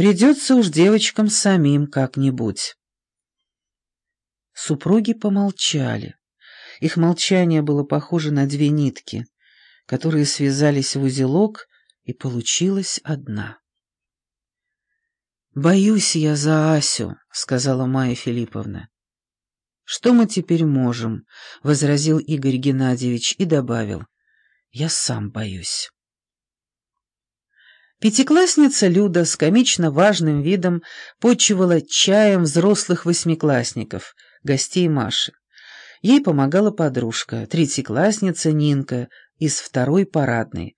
Придется уж девочкам самим как-нибудь. Супруги помолчали. Их молчание было похоже на две нитки, которые связались в узелок, и получилась одна. «Боюсь я за Асю», — сказала Майя Филипповна. «Что мы теперь можем?» — возразил Игорь Геннадьевич и добавил. «Я сам боюсь». Пятиклассница Люда с комично важным видом почивала чаем взрослых восьмиклассников, гостей Маши. Ей помогала подружка, третьеклассница Нинка из второй парадной.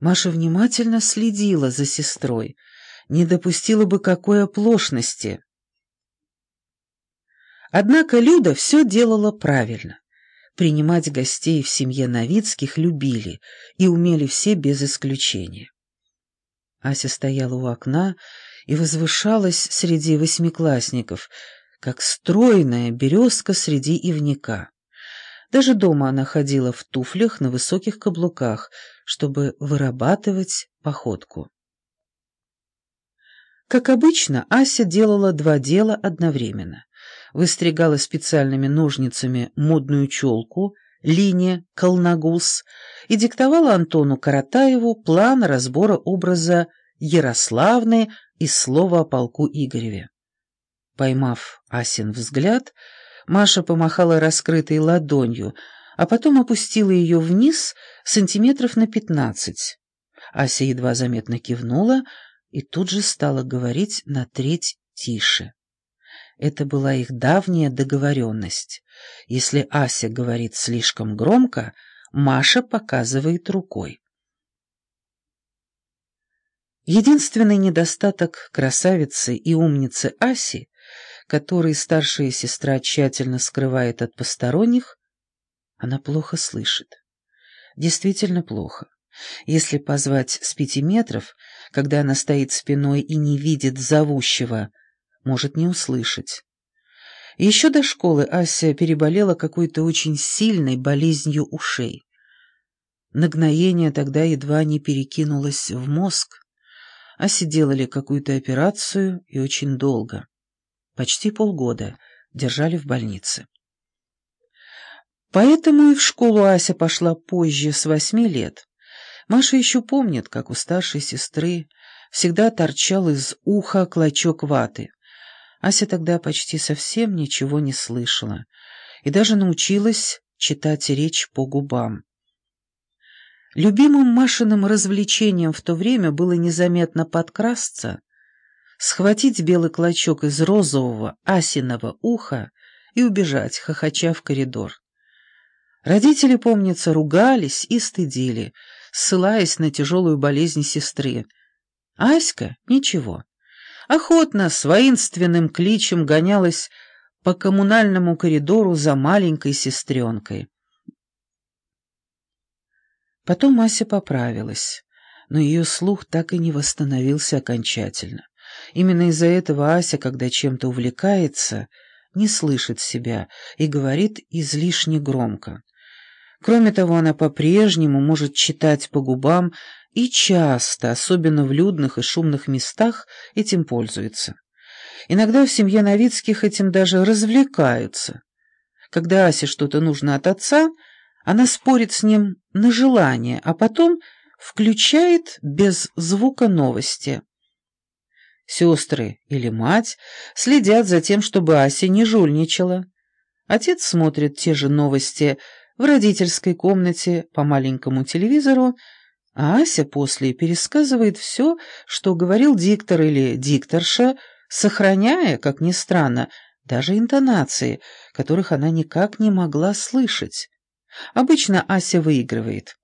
Маша внимательно следила за сестрой, не допустила бы какой оплошности. Однако Люда все делала правильно. Принимать гостей в семье Новицких любили и умели все без исключения. Ася стояла у окна и возвышалась среди восьмиклассников, как стройная березка среди ивника. Даже дома она ходила в туфлях на высоких каблуках, чтобы вырабатывать походку. Как обычно, Ася делала два дела одновременно. Выстригала специальными ножницами модную челку, линия, колнагуз, и диктовала Антону Каратаеву план разбора образа Ярославны из слова о полку Игореве. Поймав Асин взгляд, Маша помахала раскрытой ладонью, а потом опустила ее вниз сантиметров на пятнадцать. Ася едва заметно кивнула и тут же стала говорить на треть тише. Это была их давняя договоренность. Если Ася говорит слишком громко, Маша показывает рукой. Единственный недостаток красавицы и умницы Аси, который старшая сестра тщательно скрывает от посторонних, она плохо слышит. Действительно плохо. Если позвать с пяти метров, когда она стоит спиной и не видит зовущего, может не услышать. Еще до школы Ася переболела какой-то очень сильной болезнью ушей. Нагноение тогда едва не перекинулось в мозг. Асе делали какую-то операцию и очень долго. Почти полгода держали в больнице. Поэтому и в школу Ася пошла позже, с восьми лет. Маша еще помнит, как у старшей сестры всегда торчал из уха клочок ваты. Ася тогда почти совсем ничего не слышала и даже научилась читать речь по губам. Любимым Машиным развлечением в то время было незаметно подкрасться, схватить белый клочок из розового асиного уха и убежать, хохоча в коридор. Родители, помнится, ругались и стыдили, ссылаясь на тяжелую болезнь сестры. Аська — ничего. Охотно, с воинственным кличем гонялась по коммунальному коридору за маленькой сестренкой. Потом Ася поправилась, но ее слух так и не восстановился окончательно. Именно из-за этого Ася, когда чем-то увлекается, не слышит себя и говорит излишне громко. Кроме того, она по-прежнему может читать по губам и часто, особенно в людных и шумных местах, этим пользуется. Иногда в семье Новицких этим даже развлекаются. Когда Асе что-то нужно от отца — она спорит с ним на желание, а потом включает без звука новости. Сестры или мать следят за тем, чтобы Ася не жульничала. Отец смотрит те же новости в родительской комнате по маленькому телевизору, а Ася после пересказывает все, что говорил диктор или дикторша, сохраняя, как ни странно, даже интонации, которых она никак не могла слышать. Обычно Ася выигрывает.